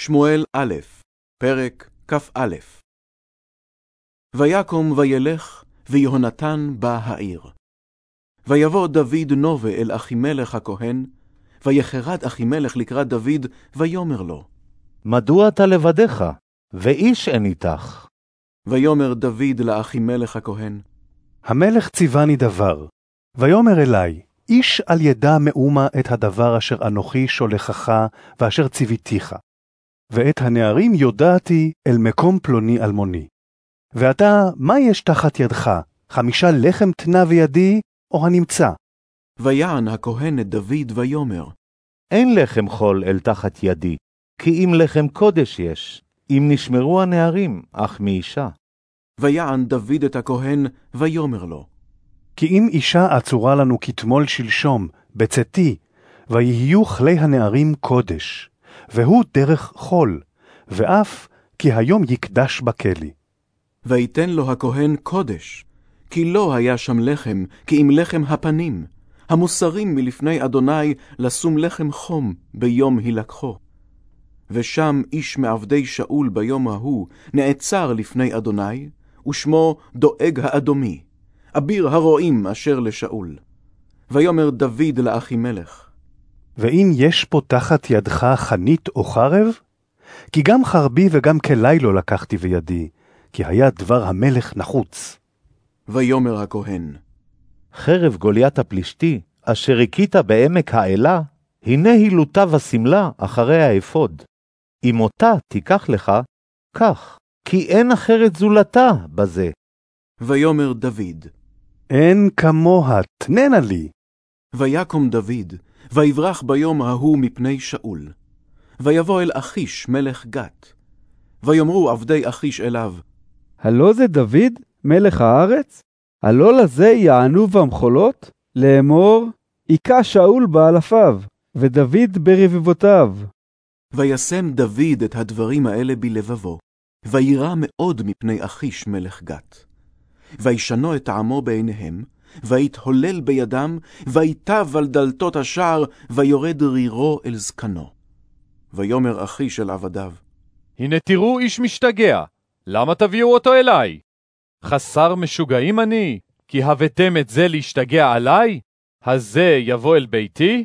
שמואל א', פרק כ"א. ויקום וילך, ויהונתן בא העיר. ויבוא דוד נובה אל אחימלך הכהן, ויחרד אחימלך לקראת דוד, ויאמר לו. מדוע אתה לבדך, ואיש אין איתך? ויאמר דוד לאחימלך הכהן, המלך ציווני דבר, ויאמר אלי, איש על ידע מאומה את הדבר אשר אנוכי שולחך, ואשר ציוויתיך. ואת הנערים יודעתי אל מקום פלוני אלמוני. ועתה, מה יש תחת ידך, חמישה לחם תנה וידי, או הנמצא? ויען הכהן את דוד ויאמר, אין לחם חול אל תחת ידי, כי אם לחם קודש יש, אם נשמרו הנערים, אך מאישה. ויען דוד את הכהן, ויאמר לו, כי אם אישה עצורה לנו כתמול שלשום, בצאתי, ויהיו כלי הנערים קודש, והוא דרך חול, ואף כי היום יקדש בכלי. ויתן לו הכהן קודש, כי לא היה שם לחם, כי אם לחם הפנים, המוסרים מלפני אדוני לשום לחם חום ביום הילקחו. ושם איש מעבדי שאול ביום ההוא נעצר לפני אדוני, ושמו דואג האדומי, אביר הרועים אשר לשאול. ויאמר דוד לאחימלך, ואם יש פה תחת ידך חנית או חרב? כי גם חרבי וגם כלי לא לקחתי בידי, כי היה דבר המלך נחוץ. ויאמר הכהן, חרב גוליית הפלישתי, אשר הכית בעמק האלה, הנה הילותה ושמלה אחרי האפוד. אם אותה תיקח לך, קח, כי אין אחרת זולתה בזה. ויאמר דוד, אין כמוה, תננה לי. ויקום דוד, ויברח ביום ההוא מפני שאול. ויבוא אל אחיש מלך גת. ויאמרו עבדי אחיש אליו, הלא זה דוד, מלך הארץ? הלא לזה יענו במחולות? לאמור, היכה שאול באלפיו, ודוד ברבבותיו. וישם דוד את הדברים האלה בלבבו, וירא מאוד מפני אחיש מלך גת. וישנו את טעמו בעיניהם, ויתהולל בידם, ויטב על דלתות השער, ויורד רירו אל זקנו. ויאמר אחיש אל עבדיו, הנה תראו איש משתגע, למה תביאו אותו אליי? חסר משוגעים אני, כי הבאתם את זה להשתגע עליי? הזה יבוא אל ביתי?